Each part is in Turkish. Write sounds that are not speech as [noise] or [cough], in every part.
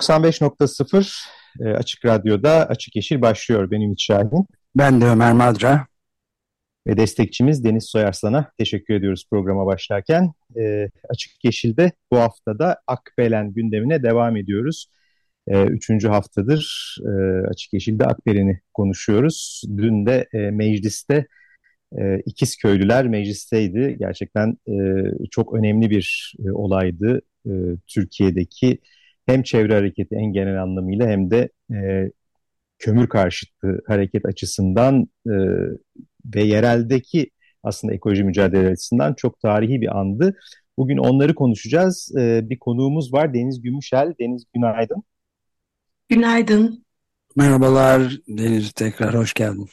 ...95.0 e, Açık Radyo'da Açık Yeşil başlıyor. Benim Ümit Şahin. Ben de Ömer Madra. Ve destekçimiz Deniz Soyarslan'a teşekkür ediyoruz programa başlarken. E, Açık Yeşil'de bu haftada Akbelen gündemine devam ediyoruz. E, üçüncü haftadır e, Açık Yeşil'de Akbelen'i konuşuyoruz. Dün de e, mecliste e, ikiz köylüler meclisteydi. Gerçekten e, çok önemli bir e, olaydı. E, Türkiye'deki hem çevre hareketi en genel anlamıyla hem de e, kömür karşıtı hareket açısından e, ve yereldeki aslında ekoloji mücadele açısından çok tarihi bir andı. Bugün onları konuşacağız. E, bir konuğumuz var Deniz Gümüşel. Deniz günaydın. Günaydın. Merhabalar Deniz tekrar hoş geldin.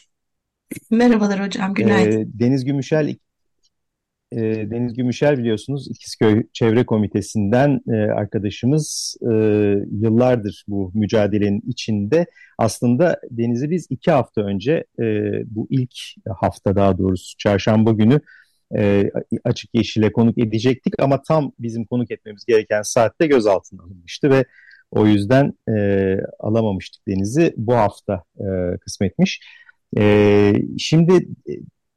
Merhabalar hocam günaydın. E, Deniz Gümüşel e, Deniz Gümüşel biliyorsunuz İkizköy Çevre Komitesi'nden e, arkadaşımız e, yıllardır bu mücadelenin içinde. Aslında Deniz'i biz iki hafta önce e, bu ilk hafta daha doğrusu çarşamba günü e, Açık Yeşil'e konuk edecektik ama tam bizim konuk etmemiz gereken saatte gözaltına alınmıştı ve o yüzden e, alamamıştık Deniz'i. Bu hafta e, kısmetmiş. E, şimdi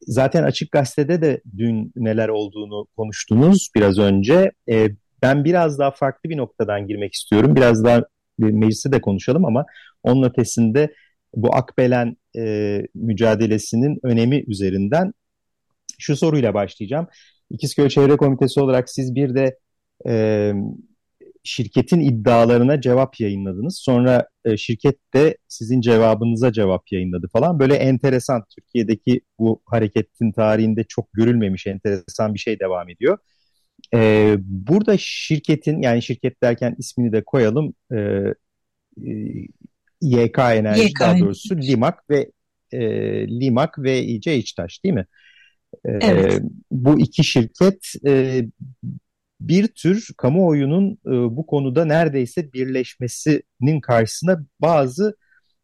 zaten Açık Gazete'de de dün neler olduğunu konuştunuz biraz önce. E, ben biraz daha farklı bir noktadan girmek istiyorum. Biraz daha mecliste de konuşalım ama onun ötesinde bu Akbelen e, mücadelesinin önemi üzerinden şu soruyla başlayacağım. İkizköy Çevre Komitesi olarak siz bir de e, şirketin iddialarına cevap yayınladınız. Sonra e, şirket de sizin cevabınıza cevap yayınladı falan. Böyle enteresan Türkiye'deki bu hareketin tarihinde çok görülmemiş enteresan bir şey devam ediyor. E, burada şirketin yani şirket derken ismini de koyalım e, e, YK Enerji YK. daha doğrusu Limak ve e, Limak ve İC İçtaş değil mi? E, evet. Bu iki şirket e, bir tür kamuoyunun e, bu konuda neredeyse birleşmesinin karşısına bazı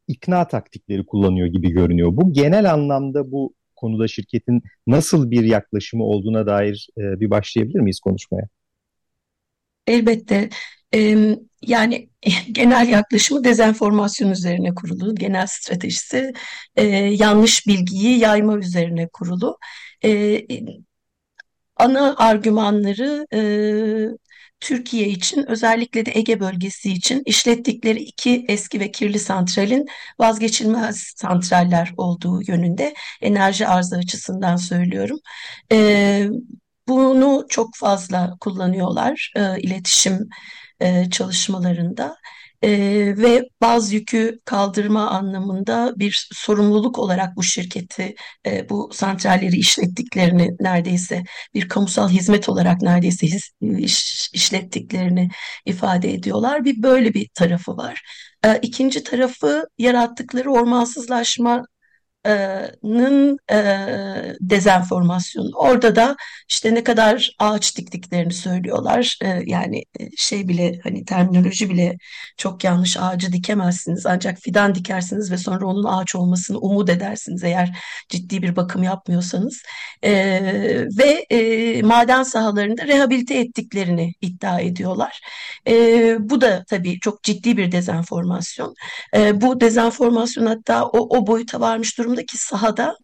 ikna taktikleri kullanıyor gibi görünüyor. Bu genel anlamda bu konuda şirketin nasıl bir yaklaşımı olduğuna dair e, bir başlayabilir miyiz konuşmaya? Elbette. Ee, yani [laughs] genel yaklaşımı dezenformasyon üzerine kurulu, genel stratejisi e, yanlış bilgiyi yayma üzerine kurulu. E, ana argümanları e, Türkiye için özellikle de Ege bölgesi için işlettikleri iki eski ve kirli santralin vazgeçilmez santraller olduğu yönünde enerji arzı açısından söylüyorum. E, bunu çok fazla kullanıyorlar e, iletişim e, çalışmalarında e, ve bazı yükü kaldırma anlamında bir sorumluluk olarak bu şirketi, e, bu santralleri işlettiklerini neredeyse bir kamusal hizmet olarak neredeyse his, iş, işlettiklerini ifade ediyorlar. Bir böyle bir tarafı var. E, ikinci tarafı yarattıkları ormansızlaşma nın e, dezenformasyonu. Orada da işte ne kadar ağaç diktiklerini söylüyorlar. E, yani şey bile hani terminoloji bile çok yanlış ağacı dikemezsiniz. Ancak fidan dikersiniz ve sonra onun ağaç olmasını umut edersiniz eğer ciddi bir bakım yapmıyorsanız. E, ve e, maden sahalarında rehabilite ettiklerini iddia ediyorlar. E, bu da tabii çok ciddi bir dezenformasyon. E, bu dezenformasyon hatta o, o boyuta varmış durumda durumdaki sahada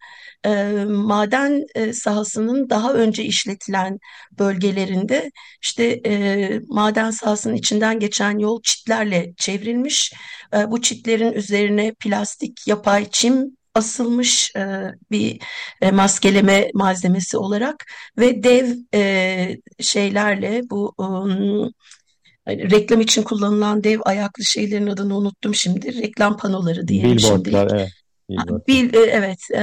e, maden e, sahasının daha önce işletilen bölgelerinde işte e, maden sahasının içinden geçen yol çitlerle çevrilmiş. E, bu çitlerin üzerine plastik yapay çim asılmış e, bir e, maskeleme malzemesi olarak ve dev e, şeylerle bu um, reklam için kullanılan dev ayaklı şeylerin adını unuttum şimdi. Reklam panoları diyelim Billboardlar. Evet. Bil, e, evet, e,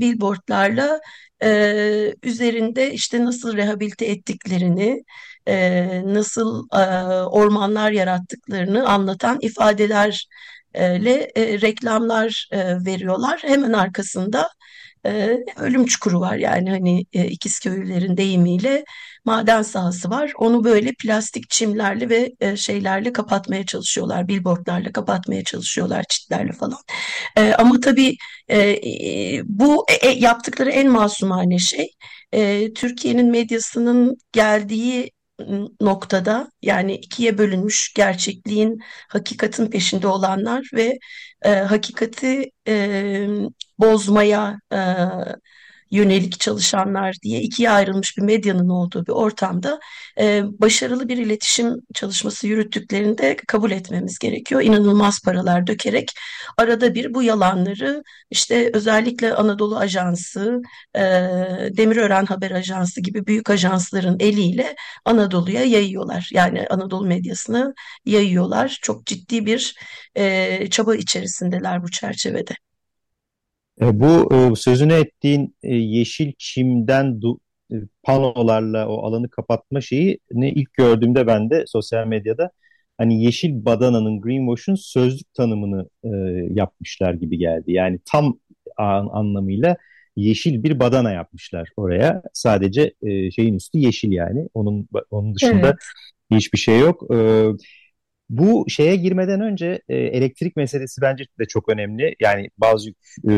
billboardlarla e, üzerinde işte nasıl rehabilite ettiklerini, e, nasıl e, ormanlar yarattıklarını anlatan ifadelerle e, reklamlar e, veriyorlar. Hemen arkasında e, ölüm çukuru var yani hani e, İkizköylülerin deyimiyle maden sahası var. Onu böyle plastik çimlerle ve e, şeylerle kapatmaya çalışıyorlar. Billboardlarla kapatmaya çalışıyorlar, çitlerle falan. E, ama tabii e, bu e, yaptıkları en masumane şey. E, Türkiye'nin medyasının geldiği noktada yani ikiye bölünmüş gerçekliğin hakikatin peşinde olanlar ve e, hakikati e, bozmaya e, yönelik çalışanlar diye ikiye ayrılmış bir medyanın olduğu bir ortamda e, başarılı bir iletişim çalışması yürüttüklerinde kabul etmemiz gerekiyor. İnanılmaz paralar dökerek arada bir bu yalanları işte özellikle Anadolu Ajansı, e, Demirören Haber Ajansı gibi büyük ajansların eliyle Anadolu'ya yayıyorlar. Yani Anadolu medyasını yayıyorlar. Çok ciddi bir e, çaba içerisindeler bu çerçevede. E, bu e, sözünü ettiğin e, yeşil çimden panolarla o alanı kapatma şeyi ne ilk gördüğümde ben de sosyal medyada hani yeşil badananın greenwash'un sözlük tanımını yapmışlar gibi geldi. Yani tam anlamıyla yeşil bir badana yapmışlar oraya. Sadece şeyin üstü yeşil yani. Onun onun dışında evet. hiçbir şey yok. Bu şeye girmeden önce e, elektrik meselesi bence de çok önemli. Yani bazı e,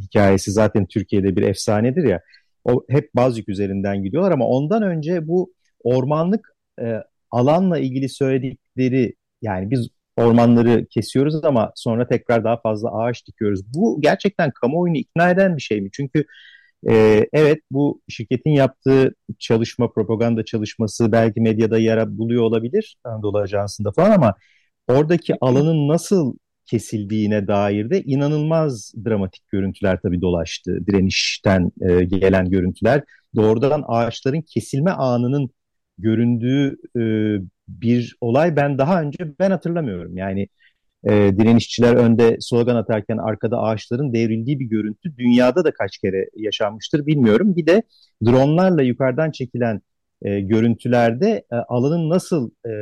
hikayesi zaten Türkiye'de bir efsanedir ya. O hep Bazük üzerinden gidiyorlar ama ondan önce bu ormanlık e, alanla ilgili söyledikleri yani biz ormanları kesiyoruz ama sonra tekrar daha fazla ağaç dikiyoruz. Bu gerçekten kamuoyunu ikna eden bir şey mi? Çünkü ee, evet bu şirketin yaptığı çalışma, propaganda çalışması belki medyada yara buluyor olabilir Anadolu Ajansı'nda falan ama oradaki alanın nasıl kesildiğine dair de inanılmaz dramatik görüntüler tabii dolaştı. Direnişten e, gelen görüntüler. Doğrudan ağaçların kesilme anının göründüğü e, bir olay ben daha önce ben hatırlamıyorum. Yani e, direnişçiler önde slogan atarken arkada ağaçların devrildiği bir görüntü dünyada da kaç kere yaşanmıştır bilmiyorum. Bir de dronlarla yukarıdan çekilen e, görüntülerde e, alanın nasıl e,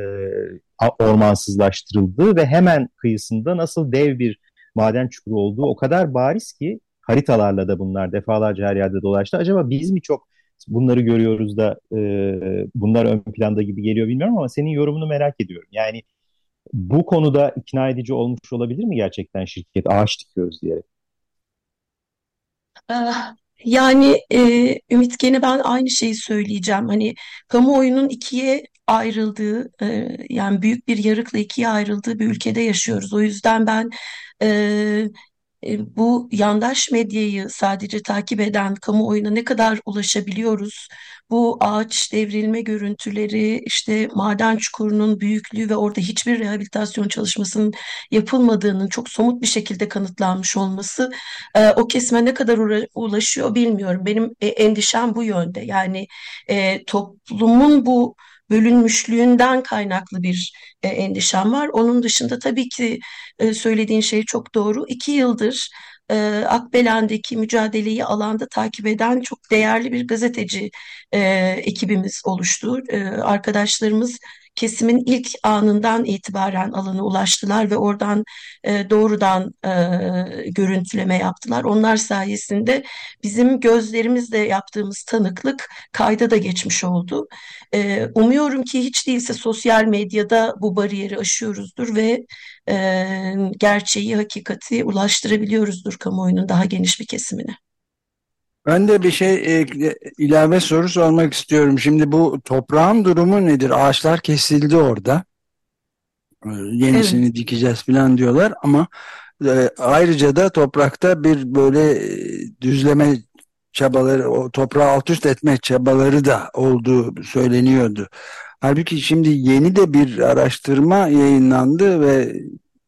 ormansızlaştırıldığı ve hemen kıyısında nasıl dev bir maden çukuru olduğu o kadar bariz ki haritalarla da bunlar defalarca her yerde dolaştı. Acaba biz mi çok bunları görüyoruz da e, bunlar ön planda gibi geliyor bilmiyorum ama senin yorumunu merak ediyorum. Yani bu konuda ikna edici olmuş olabilir mi gerçekten şirket ağaç dikiyoruz diyerek? Ah, yani e, Ümit gene ben aynı şeyi söyleyeceğim. Hani kamuoyunun ikiye ayrıldığı e, yani büyük bir yarıkla ikiye ayrıldığı bir ülkede yaşıyoruz. O yüzden ben e, bu yandaş medyayı sadece takip eden kamuoyuna ne kadar ulaşabiliyoruz? Bu ağaç devrilme görüntüleri, işte maden çukurunun büyüklüğü ve orada hiçbir rehabilitasyon çalışmasının yapılmadığının çok somut bir şekilde kanıtlanmış olması e, o kesime ne kadar ulaşıyor bilmiyorum. Benim e, endişem bu yönde. Yani toplumun bu bölünmüşlüğünden kaynaklı bir e, endişem var. Onun dışında tabii ki e, söylediğin şey çok doğru. İki yıldır e, Akbelen'deki mücadeleyi alanda takip eden çok değerli bir gazeteci e, ekibimiz oluştu. E, arkadaşlarımız kesimin ilk anından itibaren alana ulaştılar ve oradan e, doğrudan e, görüntüleme yaptılar. Onlar sayesinde bizim gözlerimizle yaptığımız tanıklık kayda da geçmiş oldu. E, umuyorum ki hiç değilse sosyal medyada bu bariyeri aşıyoruzdur ve e, gerçeği, hakikati ulaştırabiliyoruzdur kamuoyunun daha geniş bir kesimine. Ben de bir şey e, ilave soru sormak istiyorum. Şimdi bu toprağın durumu nedir? Ağaçlar kesildi orada. E, yenisini evet. dikeceğiz falan diyorlar ama e, ayrıca da toprakta bir böyle e, düzleme çabaları, o toprağı alt üst etme çabaları da olduğu söyleniyordu. Halbuki şimdi yeni de bir araştırma yayınlandı ve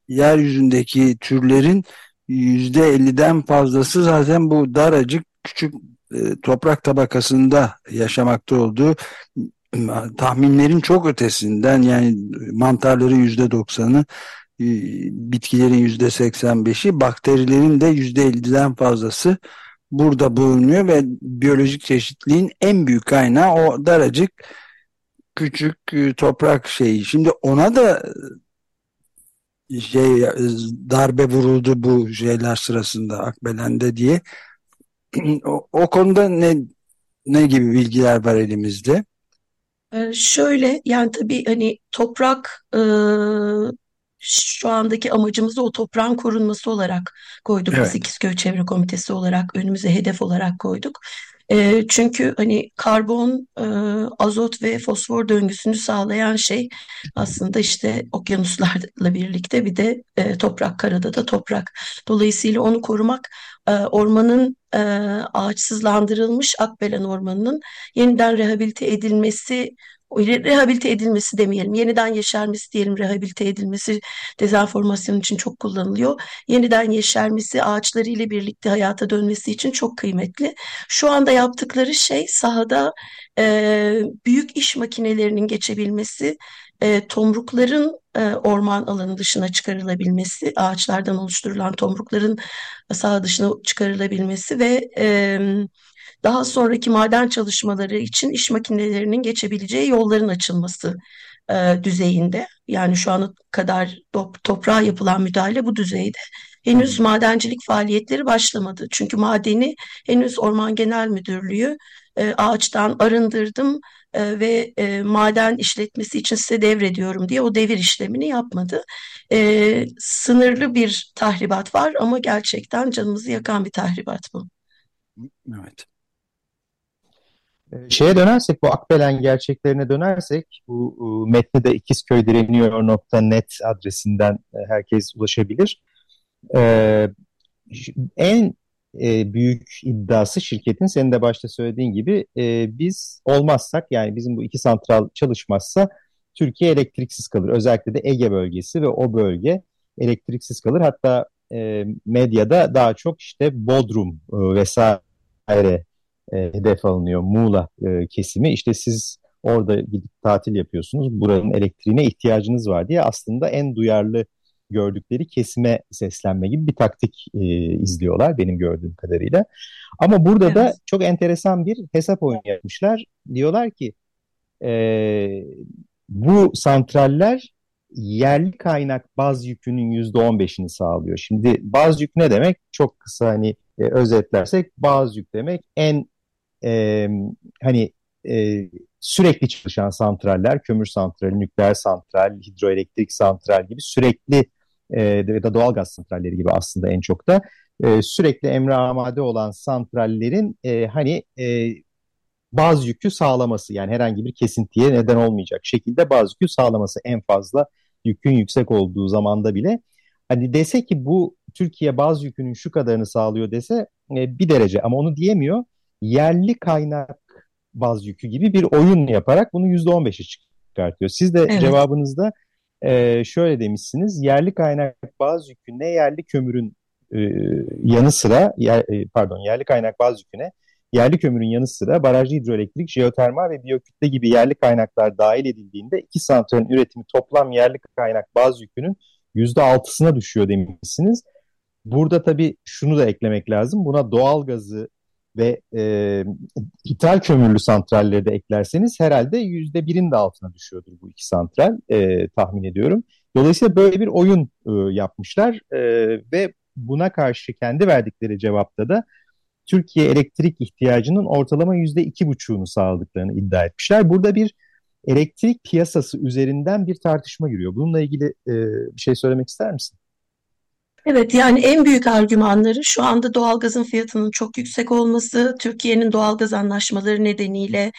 yeryüzündeki türlerin %50'den fazlası zaten bu daracık küçük e, toprak tabakasında yaşamakta olduğu tahminlerin çok ötesinden yani mantarların yüzde doksanı bitkilerin yüzde seksen beşi bakterilerin de yüzde elliden fazlası burada bulunuyor ve biyolojik çeşitliliğin en büyük kaynağı o daracık küçük e, toprak şeyi. Şimdi ona da e, şey e, darbe vuruldu bu şeyler sırasında Akbelen'de diye. [clears throat] o, o konuda ne ne gibi bilgiler var elimizde? Ee, şöyle yani tabii hani toprak e, şu andaki amacımızı o toprağın korunması olarak koyduk Evet. biz İkizköy Çevre Komitesi olarak önümüze hedef olarak koyduk. E, çünkü hani karbon, e, azot ve fosfor döngüsünü sağlayan şey aslında işte okyanuslarla birlikte bir de e, toprak, karada da toprak. Dolayısıyla onu korumak e, ormanın e, ağaçsızlandırılmış Akbelen Ormanı'nın yeniden rehabilite edilmesi rehabilite edilmesi demeyelim, yeniden yeşermesi diyelim, rehabilite edilmesi dezenformasyon için çok kullanılıyor. Yeniden yeşermesi, ağaçlarıyla birlikte hayata dönmesi için çok kıymetli. Şu anda yaptıkları şey sahada e, büyük iş makinelerinin geçebilmesi, e, tomrukların e, orman alanı dışına çıkarılabilmesi, ağaçlardan oluşturulan tomrukların saha dışına çıkarılabilmesi ve e, daha sonraki maden çalışmaları için iş makinelerinin geçebileceği yolların açılması e, düzeyinde. Yani şu ana kadar top, toprağa yapılan müdahale bu düzeyde. Henüz madencilik faaliyetleri başlamadı. Çünkü madeni henüz Orman Genel Müdürlüğü e, ağaçtan arındırdım e, ve e, maden işletmesi için size devrediyorum diye o devir işlemini yapmadı. E, sınırlı bir tahribat var ama gerçekten canımızı yakan bir tahribat bu. Evet. Ee, Şeye dönersek, bu Akbelen gerçeklerine dönersek, bu e, metne de ikizköydireniyor.net adresinden e, herkes ulaşabilir. Ee, en e, büyük iddiası şirketin, senin de başta söylediğin gibi, biz olmazsak, yani bizim bu iki santral çalışmazsa Türkiye elektriksiz kalır. Özellikle de Ege bölgesi ve o bölge elektriksiz kalır. Hatta e, medyada daha çok işte Bodrum vesaire e, hedef alınıyor. Muğla e, kesimi. İşte siz orada gidip tatil yapıyorsunuz. Buranın elektriğine ihtiyacınız var diye aslında en duyarlı gördükleri kesime seslenme gibi bir taktik e, izliyorlar benim gördüğüm kadarıyla. Ama burada da Evet. çok enteresan bir hesap oyunu yapmışlar. Diyorlar ki e, bu santraller yerli kaynak baz yükünün yüzde on beşini sağlıyor. Şimdi baz yük ne demek? Çok kısa hani e, özetlersek baz yük demek en e, hani e, sürekli çalışan santraller, kömür santrali, nükleer santral, hidroelektrik santral gibi sürekli e, ya da doğalgaz santralleri gibi aslında en çok da e, sürekli emre amade olan santrallerin e, hani e, baz yükü sağlaması yani herhangi bir kesintiye neden olmayacak şekilde baz yükü sağlaması en fazla yükün yüksek olduğu zamanda bile. Hani dese ki bu Türkiye baz yükünün şu kadarını sağlıyor dese e, bir derece ama onu diyemiyor yerli kaynak baz yükü gibi bir oyun yaparak bunu %15'e çıkartıyor. Siz de Evet. cevabınızda e, şöyle demişsiniz yerli kaynak baz yükü ne yerli kömürün e, yanı sıra yer- e, pardon yerli kaynak baz yüküne yerli kömürün yanı sıra barajlı hidroelektrik, jeotermal ve biyokütle gibi yerli kaynaklar dahil edildiğinde iki santralin üretimi toplam yerli kaynak baz yükünün %6'sına düşüyor demişsiniz. Burada tabii şunu da eklemek lazım. Buna doğalgazı ve e, ithal kömürlü santralleri de eklerseniz herhalde %1'in de altına düşüyordur bu iki santral e, tahmin ediyorum. Dolayısıyla böyle bir oyun e, yapmışlar e, ve buna karşı kendi verdikleri cevapta da Türkiye elektrik ihtiyacının ortalama yüzde iki buçuğunu sağladıklarını iddia etmişler. Burada bir elektrik piyasası üzerinden bir tartışma giriyor. Bununla ilgili e, bir şey söylemek ister misin? Evet yani en büyük argümanları şu anda doğalgazın fiyatının çok yüksek olması, Türkiye'nin doğalgaz anlaşmaları nedeniyle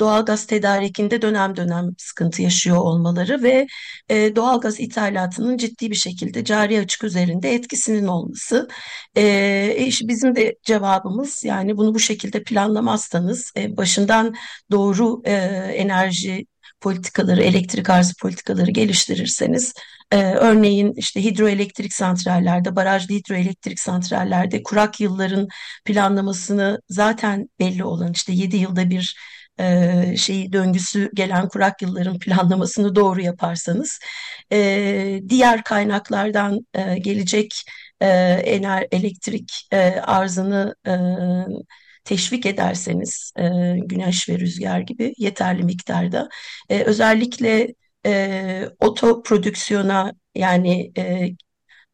doğalgaz tedarikinde dönem dönem sıkıntı yaşıyor olmaları ve e, doğalgaz ithalatının ciddi bir şekilde cari açık üzerinde etkisinin olması. E, işte bizim de cevabımız yani bunu bu şekilde planlamazsanız e, başından doğru e, enerji politikaları, elektrik arzı politikaları geliştirirseniz ee, örneğin işte hidroelektrik santrallerde, barajlı hidroelektrik santrallerde kurak yılların planlamasını zaten belli olan işte 7 yılda bir e, şeyi döngüsü gelen kurak yılların planlamasını doğru yaparsanız e, diğer kaynaklardan e, gelecek e, ener, elektrik e, arzını e, teşvik ederseniz e, güneş ve rüzgar gibi yeterli miktarda. E, özellikle e, oto prodüksiyona yani e,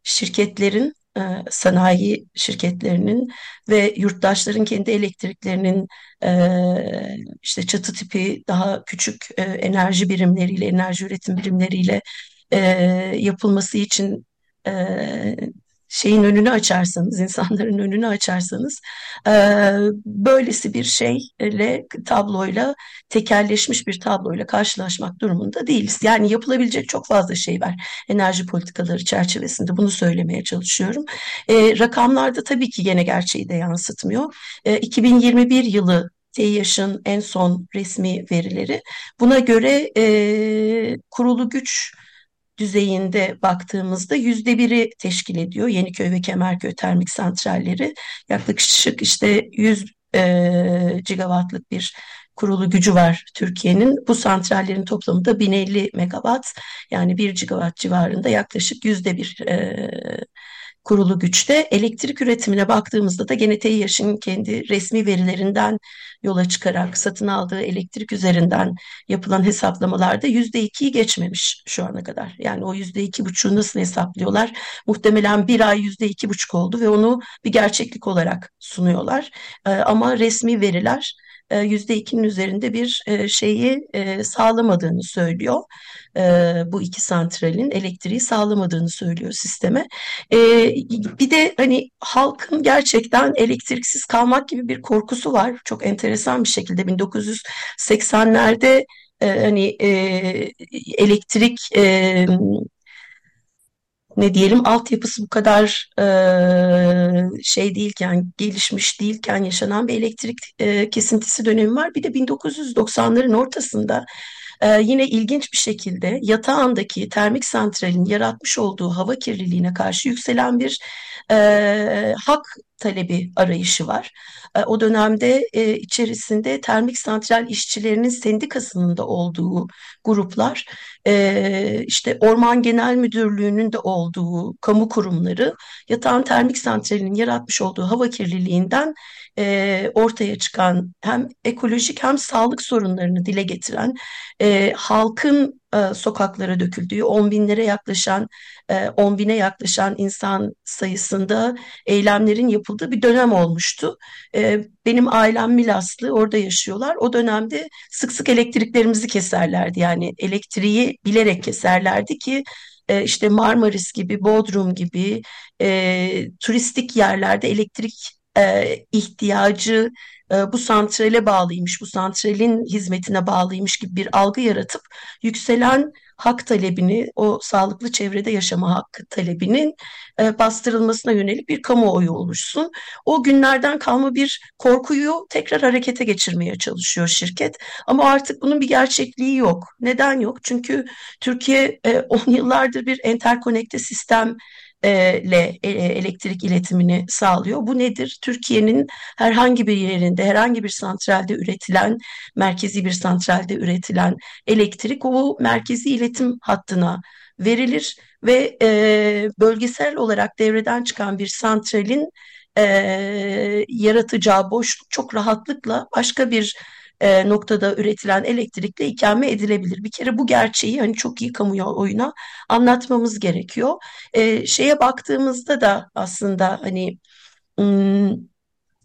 şirketlerin e, sanayi şirketlerinin ve yurttaşların kendi elektriklerinin e, işte çatı tipi daha küçük e, enerji birimleriyle, enerji üretim birimleriyle e, yapılması için e, şeyin önünü açarsanız, insanların önünü açarsanız e, böylesi bir şeyle tabloyla tekelleşmiş bir tabloyla karşılaşmak durumunda değiliz. Yani yapılabilecek çok fazla şey var enerji politikaları çerçevesinde bunu söylemeye çalışıyorum. E, rakamlarda tabii ki gene gerçeği de yansıtmıyor. E, 2021 yılı TİAŞ'ın en son resmi verileri. Buna göre e, kurulu güç düzeyinde baktığımızda yüzde biri teşkil ediyor Yeniköy ve Kemerköy termik santralleri. Yaklaşık işte 100 e, gigawattlık bir kurulu gücü var Türkiye'nin. Bu santrallerin toplamı da 1050 megawatt yani 1 gigawatt civarında yaklaşık yüzde bir e, kurulu güçte. Elektrik üretimine baktığımızda da gene TİAŞ'ın kendi resmi verilerinden yola çıkarak satın aldığı elektrik üzerinden yapılan hesaplamalarda yüzde ikiyi geçmemiş şu ana kadar. Yani o yüzde iki buçuğu nasıl hesaplıyorlar? Muhtemelen bir ay yüzde iki buçuk oldu ve onu bir gerçeklik olarak sunuyorlar. Ee, ama resmi veriler e, yüzde ikinin üzerinde bir e, şeyi e, sağlamadığını söylüyor. Bu iki santralin elektriği sağlamadığını söylüyor sisteme. Bir de hani halkın gerçekten elektriksiz kalmak gibi bir korkusu var. Çok enteresan bir şekilde 1980'lerde hani elektrik ne diyelim altyapısı bu kadar e, şey değilken, gelişmiş değilken yaşanan bir elektrik e, kesintisi dönemi var. Bir de 1990'ların ortasında e, yine ilginç bir şekilde yatağındaki termik santralin yaratmış olduğu hava kirliliğine karşı yükselen bir e, hak talebi arayışı var. E, o dönemde e, içerisinde termik santral işçilerinin sendikasının da olduğu gruplar, e, işte Orman Genel Müdürlüğü'nün de olduğu kamu kurumları yatağın termik santralinin yaratmış olduğu hava kirliliğinden ortaya çıkan hem ekolojik hem sağlık sorunlarını dile getiren halkın e, sokaklara döküldüğü, on binlere yaklaşan, e, on bine yaklaşan insan sayısında eylemlerin yapıldığı bir dönem olmuştu. E, benim ailem Milaslı, orada yaşıyorlar. O dönemde sık sık elektriklerimizi keserlerdi. Yani elektriği bilerek keserlerdi ki e, işte Marmaris gibi, Bodrum gibi e, turistik yerlerde elektrik e, ihtiyacı e, bu santrale bağlıymış, bu santralin hizmetine bağlıymış gibi bir algı yaratıp yükselen hak talebini, o sağlıklı çevrede yaşama hakkı talebinin e, bastırılmasına yönelik bir kamuoyu oluşsun. O günlerden kalma bir korkuyu tekrar harekete geçirmeye çalışıyor şirket. Ama artık bunun bir gerçekliği yok. Neden yok? Çünkü Türkiye e, yıllardır bir enterkonekte sistem ile e, elektrik iletimini sağlıyor. Bu nedir? Türkiye'nin herhangi bir yerinde, herhangi bir santralde üretilen, merkezi bir santralde üretilen elektrik o merkezi iletim hattına verilir ve e, bölgesel olarak devreden çıkan bir santralin e, yaratacağı boşluk çok rahatlıkla başka bir e, noktada üretilen elektrikle ikame edilebilir. Bir kere bu gerçeği hani çok iyi kamuoyuna anlatmamız gerekiyor. E, şeye baktığımızda da aslında hani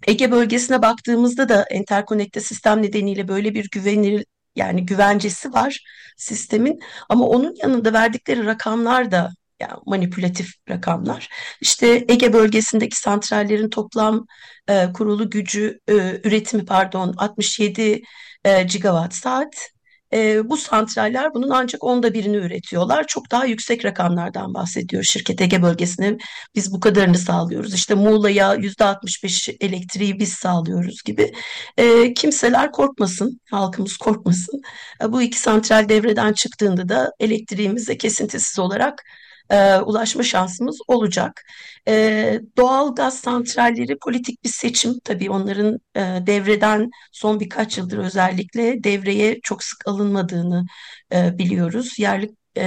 Ege bölgesine baktığımızda da enterkonekte sistem nedeniyle böyle bir güvenilir yani güvencesi var sistemin ama onun yanında verdikleri rakamlar da yani manipülatif rakamlar. İşte Ege bölgesindeki santrallerin toplam e, kurulu gücü e, üretimi pardon 67 e, gigawatt saat. E, bu santraller bunun ancak onda birini üretiyorlar. Çok daha yüksek rakamlardan bahsediyor şirket Ege bölgesine. Biz bu kadarını sağlıyoruz. İşte Muğla'ya yüzde 65 elektriği biz sağlıyoruz gibi. E, kimseler korkmasın, halkımız korkmasın. E, bu iki santral devreden çıktığında da elektriğimize kesintisiz olarak e, ulaşma şansımız olacak. E, doğal gaz santralleri politik bir seçim tabii onların e, devreden son birkaç yıldır özellikle devreye çok sık alınmadığını e, biliyoruz. Yerli e,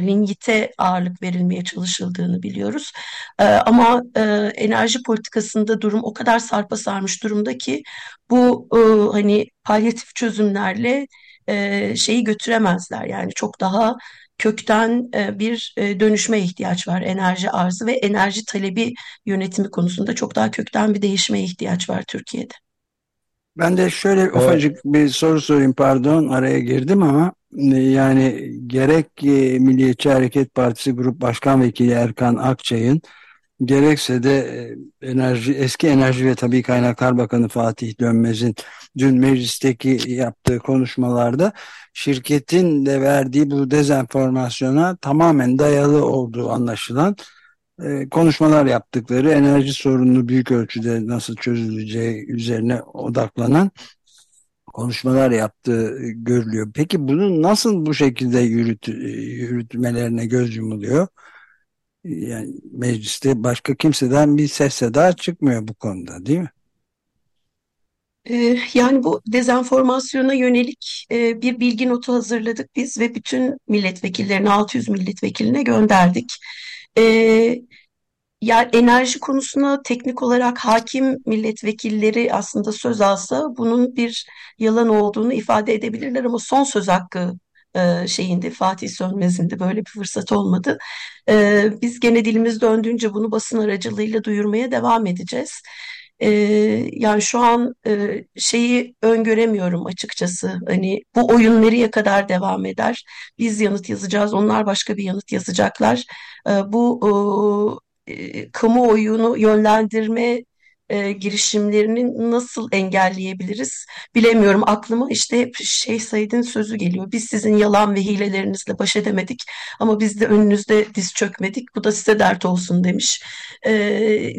lignite ağırlık verilmeye çalışıldığını biliyoruz. E, ama e, enerji politikasında durum o kadar sarpa sarmış durumda ki bu e, hani palyatif çözümlerle e, şeyi götüremezler. Yani çok daha kökten e, bir e, dönüşme ihtiyaç var. Enerji arzı ve enerji talebi yönetimi konusunda çok daha kökten bir değişime ihtiyaç var Türkiye'de. Ben de şöyle Evet. ufacık bir soru sorayım pardon araya girdim ama e, yani gerek Milliyetçi Hareket Partisi Grup Başkan Vekili Erkan Akçay'ın gerekse de e, enerji eski Enerji ve Tabii Kaynaklar Bakanı Fatih Dönmez'in dün meclisteki yaptığı konuşmalarda şirketin de verdiği bu dezenformasyona tamamen dayalı olduğu anlaşılan e, konuşmalar yaptıkları enerji sorununu büyük ölçüde nasıl çözüleceği üzerine odaklanan konuşmalar yaptığı görülüyor. Peki bunu nasıl bu şekilde yürüt, yürütmelerine göz yumuluyor? Yani mecliste başka kimseden bir ses seda çıkmıyor bu konuda değil mi? Ee, Yani bu dezenformasyona yönelik e, bir bilgi notu hazırladık biz ve bütün milletvekillerine 600 milletvekiline gönderdik. Ee, Ya enerji konusuna teknik olarak hakim milletvekilleri aslında söz alsa bunun bir yalan olduğunu ifade edebilirler ama son söz hakkı e, şeyinde Fatih Sönmez'in de böyle bir fırsat olmadı. E, biz gene dilimiz döndüğünce bunu basın aracılığıyla duyurmaya devam edeceğiz. E, yani şu an e, şeyi öngöremiyorum açıkçası. Hani bu oyun nereye kadar devam eder? Biz yanıt yazacağız, onlar başka bir yanıt yazacaklar. E, bu e, kamuoyunu yönlendirme e, girişimlerini nasıl engelleyebiliriz bilemiyorum. Aklıma işte hep Şeyh Said'in sözü geliyor. Biz sizin yalan ve hilelerinizle baş edemedik ama biz de önünüzde diz çökmedik. Bu da size dert olsun demiş. E,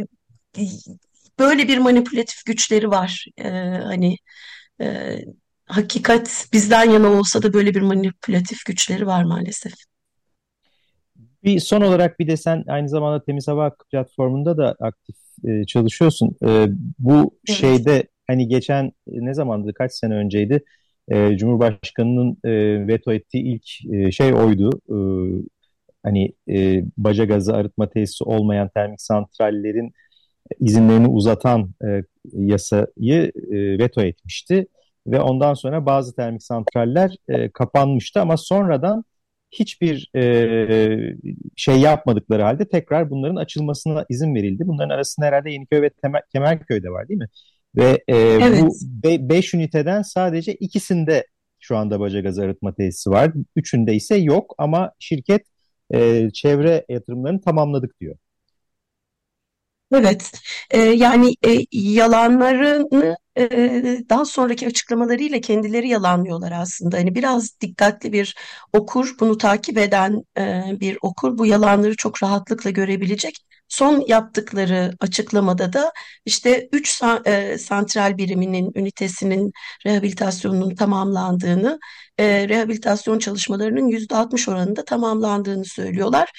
böyle bir manipülatif güçleri var. E, hani e, hakikat bizden yana olsa da böyle bir manipülatif güçleri var maalesef. Bir son olarak bir de sen aynı zamanda Temiz Hava Hakkı platformunda da aktif e, çalışıyorsun. E, bu Evet. şeyde hani geçen e, ne zamandı kaç sene önceydi e, Cumhurbaşkanı'nın e, veto ettiği ilk e, şey oydu. E, hani e, baca gazı arıtma tesisi olmayan termik santrallerin izinlerini uzatan e, yasayı e, veto etmişti ve ondan sonra bazı termik santraller e, kapanmıştı ama sonradan hiçbir e, şey yapmadıkları halde tekrar bunların açılmasına izin verildi. Bunların arasında herhalde Yeniköy ve Temel, Kemerköy'de var değil mi? Ve e, Evet. bu 5 üniteden sadece ikisinde şu anda baca gazı arıtma tesisi var. Üçünde ise yok ama şirket e, çevre yatırımlarını tamamladık diyor. Evet, e, yani e, yalanlarını daha sonraki açıklamalarıyla kendileri yalanlıyorlar aslında. Hani biraz dikkatli bir okur, bunu takip eden bir okur bu yalanları çok rahatlıkla görebilecek. Son yaptıkları açıklamada da işte 3 santral biriminin ünitesinin rehabilitasyonunun tamamlandığını, rehabilitasyon çalışmalarının %60 oranında tamamlandığını söylüyorlar.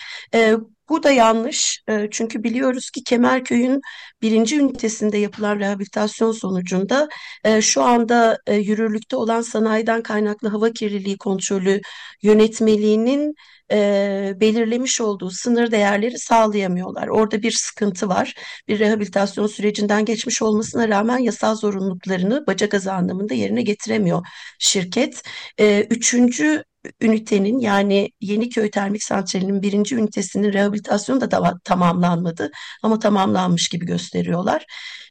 Bu da yanlış E, çünkü biliyoruz ki Kemerköy'ün birinci ünitesinde yapılan rehabilitasyon sonucunda e, şu anda e, yürürlükte olan sanayiden kaynaklı hava kirliliği kontrolü yönetmeliğinin e, belirlemiş olduğu sınır değerleri sağlayamıyorlar. Orada bir sıkıntı var. Bir rehabilitasyon sürecinden geçmiş olmasına rağmen yasal zorunluluklarını baca gazı anlamında yerine getiremiyor şirket. Üçüncü ünitenin yani Yeniköy Termik Santrali'nin birinci ünitesinin rehabilitasyonu da tava- tamamlanmadı ama tamamlanmış gibi gösteriyorlar.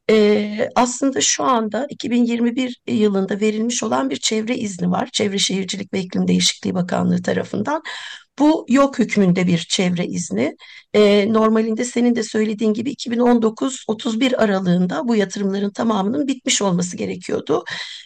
Ee, aslında şu anda 2021 yılında verilmiş olan bir çevre izni var. Çevre Şehircilik ve İklim Değişikliği Bakanlığı tarafından. Bu yok hükmünde bir çevre izni. Ee, normalinde senin de söylediğin gibi 2019-31 aralığında bu yatırımların tamamının bitmiş olması gerekiyordu.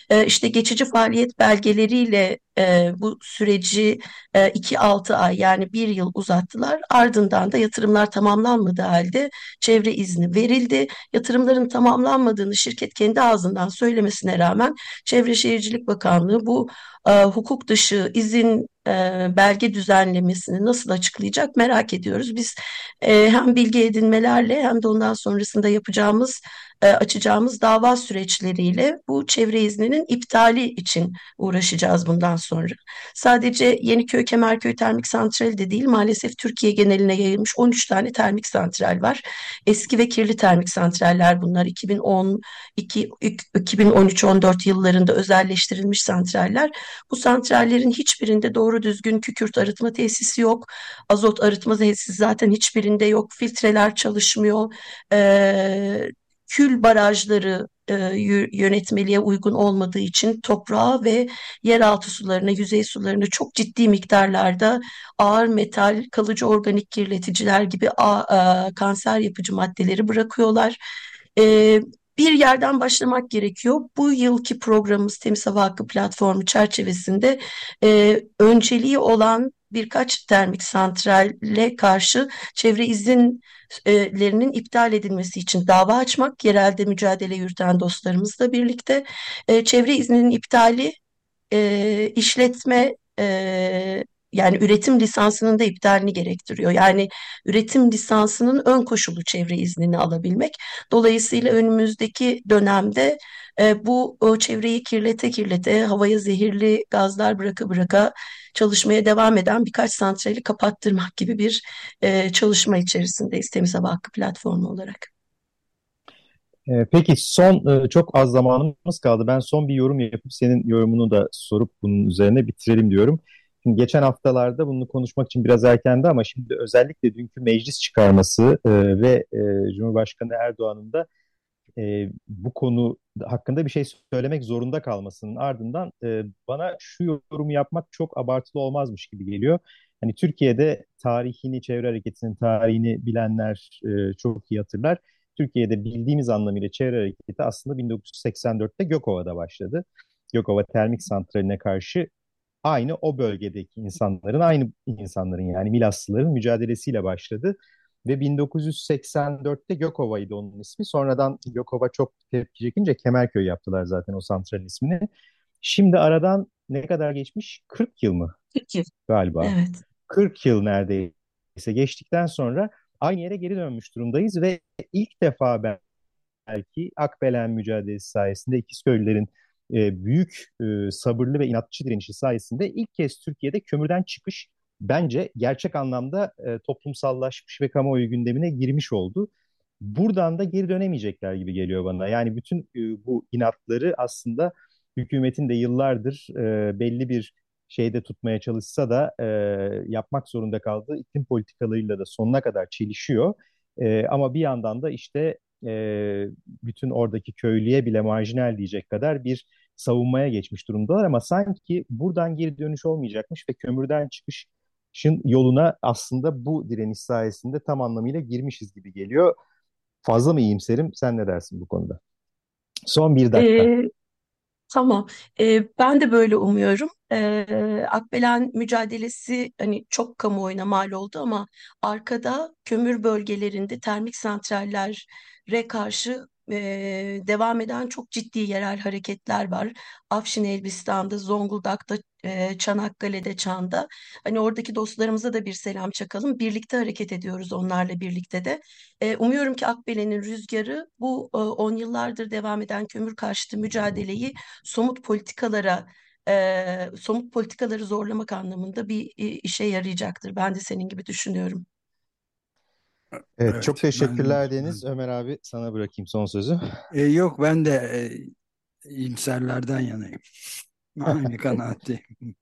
Ee, işte geçici faaliyet belgeleriyle e, bu süreci 2-6 ay yani bir yıl uzattılar. Ardından da yatırımlar tamamlanmadığı halde çevre izni verildi. Yatırımların tamamlanmadığını şirket kendi ağzından söylemesine rağmen Çevre Şehircilik Bakanlığı bu e, hukuk dışı izin e, belge düzenlemesini nasıl açıklayacak merak ediyoruz. Biz e, hem bilgi edinmelerle hem de ondan sonrasında yapacağımız e, açacağımız dava süreçleriyle bu çevre izninin iptali için uğraşacağız bundan sonra. Sadece Yeniköy Kemerköy Termik Santrali de değil maalesef Türkiye geneline yayılmış 13 tane termik santral var. Eski ve kirli termik santraller bunlar 2010 2013-14 yıllarında özelleştirilmiş santraller. Bu santrallerin hiçbirinde doğru düzgün kükürt arıtma tesisi yok. Azot arıtma tesisi zaten hiçbirinde yok. Filtreler çalışmıyor. Ee, kül barajları e, yönetmeliğe uygun olmadığı için toprağa ve yeraltı sularına, yüzey sularına çok ciddi miktarlarda ağır metal, kalıcı organik kirleticiler gibi a, kanser yapıcı maddeleri bırakıyorlar. E, bir yerden başlamak gerekiyor. Bu yılki programımız Temiz Hava Hakkı platformu çerçevesinde e, önceliği olan birkaç termik santralle karşı çevre izinlerinin iptal edilmesi için dava açmak, yerelde mücadele yürüten dostlarımızla birlikte e, çevre izninin iptali e, işletme e, yani üretim lisansının da iptalini gerektiriyor. Yani üretim lisansının ön koşulu çevre iznini alabilmek. Dolayısıyla önümüzdeki dönemde bu çevreyi kirlete kirlete havaya zehirli gazlar bıraka bıraka çalışmaya devam eden birkaç santrali kapattırmak gibi bir e, çalışma içerisindeyiz Temiz Hava Hakkı platformu olarak. E, peki son e, çok az zamanımız kaldı. Ben son bir yorum yapıp senin yorumunu da sorup bunun üzerine bitirelim diyorum. Şimdi geçen haftalarda bunu konuşmak için biraz erkendi ama şimdi özellikle dünkü meclis çıkarması e, ve Cumhurbaşkanı Erdoğan'ın da bu konu hakkında bir şey söylemek zorunda kalmasının ardından e, bana şu yorumu yapmak çok abartılı olmazmış gibi geliyor. Hani Türkiye'de tarihini, çevre hareketinin tarihini bilenler e, çok iyi hatırlar. Türkiye'de bildiğimiz anlamıyla çevre hareketi aslında 1984'te Gökova'da başladı. Gökova Termik Santrali'ne karşı aynı o bölgedeki insanların, aynı insanların yani Milaslıların mücadelesiyle başladı. Ve 1984'te Gökova'ydı onun ismi. Sonradan Gökova çok tepki çekince Kemerköy yaptılar zaten o santralin ismini. Şimdi aradan ne kadar geçmiş? 40 yıl mı? 40 yıl. Galiba. Evet. 40 yıl neredeyse geçtikten sonra aynı yere geri dönmüş durumdayız ve ilk defa belki Akbelen mücadelesi sayesinde İkizköylülerin e, büyük e, sabırlı ve inatçı direnişi sayesinde ilk kez Türkiye'de kömürden çıkış bence gerçek anlamda e, toplumsallaşmış ve kamuoyu gündemine girmiş oldu. Buradan da geri dönemeyecekler gibi geliyor bana. Yani bütün e, bu inatları aslında hükümetin de yıllardır e, belli bir şeyde tutmaya çalışsa da e, yapmak zorunda kaldığı iklim politikalarıyla da sonuna kadar çelişiyor. E, ama bir yandan da işte e, bütün oradaki köylüye bile marjinal diyecek kadar bir savunmaya geçmiş durumdalar ama sanki buradan geri dönüş olmayacakmış ve kömürden çıkışın yoluna aslında bu direniş sayesinde tam anlamıyla girmişiz gibi geliyor. Fazla mı iyimserim? Sen ne dersin bu konuda? Son bir dakika. Ee, tamam. Ee, ben de böyle umuyorum. Ee, Akbelen mücadelesi hani çok kamuoyuna mal oldu ama arkada kömür bölgelerinde termik santrallere karşı e, devam eden çok ciddi yerel hareketler var. Afşin Elbistan'da, Zonguldak'ta, e, Çanakkale'de, Çan'da. Hani oradaki dostlarımıza da bir selam çakalım. Birlikte hareket ediyoruz onlarla birlikte de. E, umuyorum ki Akbelen'in rüzgarı bu e, on yıllardır devam eden kömür karşıtı mücadeleyi somut politikalara e, somut politikaları zorlamak anlamında bir e, işe yarayacaktır. Ben de senin gibi düşünüyorum. Evet, evet çok teşekkürler ben, Deniz. Ömer abi sana bırakayım son sözü. E, yok ben de e, iyimserlerden yanayım. [laughs] Aynı kanaatteyim.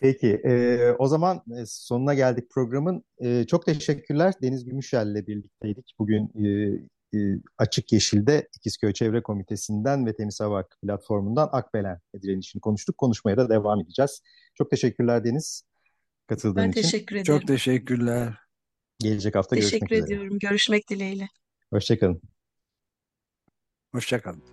Peki, e, o zaman e, sonuna geldik programın. E, çok teşekkürler. Deniz Gümüşel ile birlikteydik. Bugün e, e, Açık Yeşil'de İkizköy Çevre Komitesi'nden ve Temiz Hava Hakkı platformundan Akbelen direnişini konuştuk. Konuşmaya da devam edeceğiz. Çok teşekkürler Deniz katıldığın ben için. Ben teşekkür ederim. Çok teşekkürler. Gelecek hafta Teşekkür görüşmek üzere. Teşekkür ediyorum. Görüşmek dileğiyle. Hoşçakalın. Hoşçakalın.